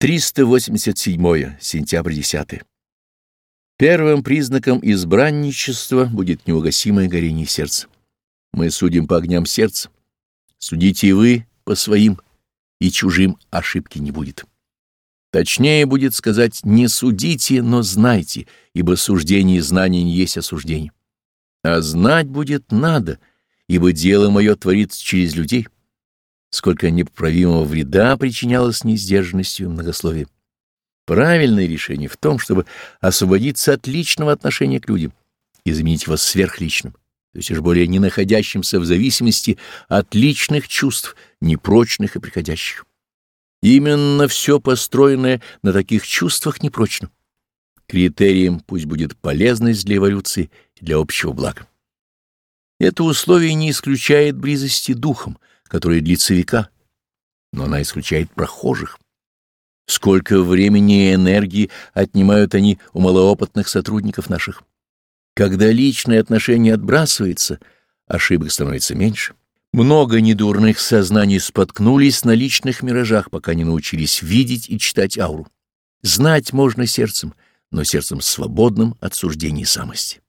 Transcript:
387 сентябрь 10. Первым признаком избранничества будет неугасимое горение сердца. Мы судим по огням сердца. Судите и вы по своим, и чужим ошибки не будет. Точнее будет сказать «не судите, но знайте», ибо суждение и знание не есть осуждение. А знать будет надо, ибо дело мое творится через людей сколько непоправимого вреда причинялось неиздержанностью и многословием. Правильное решение в том, чтобы освободиться от личного отношения к людям и заменить его сверхличным, то есть уж более не находящимся в зависимости от личных чувств, непрочных и приходящих. Именно все построенное на таких чувствах непрочно. Критерием пусть будет полезность для эволюции для общего блага. Это условие не исключает близости духом, которая длится века, но она исключает прохожих. Сколько времени и энергии отнимают они у малоопытных сотрудников наших. Когда личное отношение отбрасывается, ошибок становится меньше. Много недурных сознаний споткнулись на личных миражах, пока не научились видеть и читать ауру. Знать можно сердцем, но сердцем свободным от суждений самости.